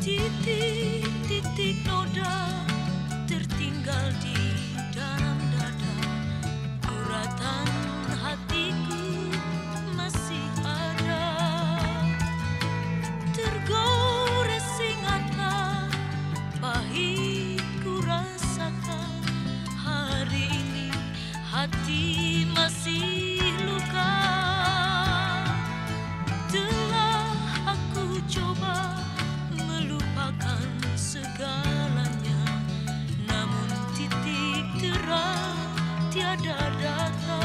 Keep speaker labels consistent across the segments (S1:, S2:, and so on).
S1: titik-titik noda tertinggal di dalam dada. Uratan hatiku masih ada. Tergores ingatlah pahit ku rasakan? Hari ini hati masih tiada data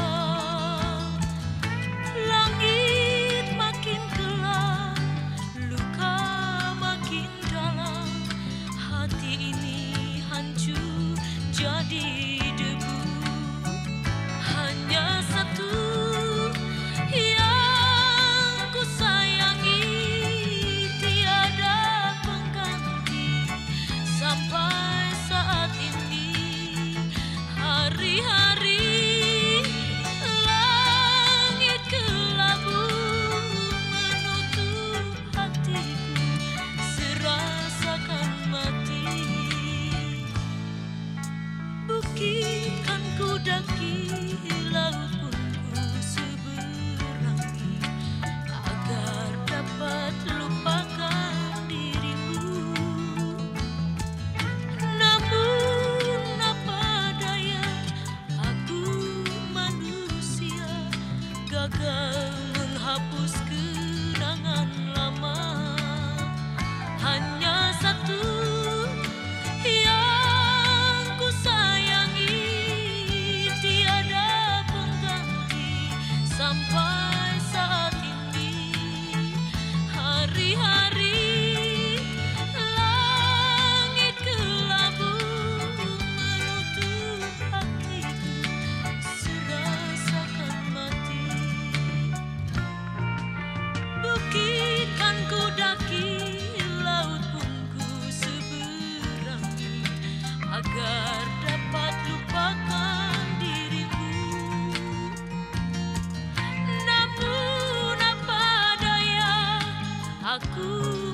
S1: Langit makin gelap Luka makin dalam. Hati ini hancur jadi gagal menghapus kenangan lama. Hanya satu yang ku sayangi tiada pengganti sampai aku.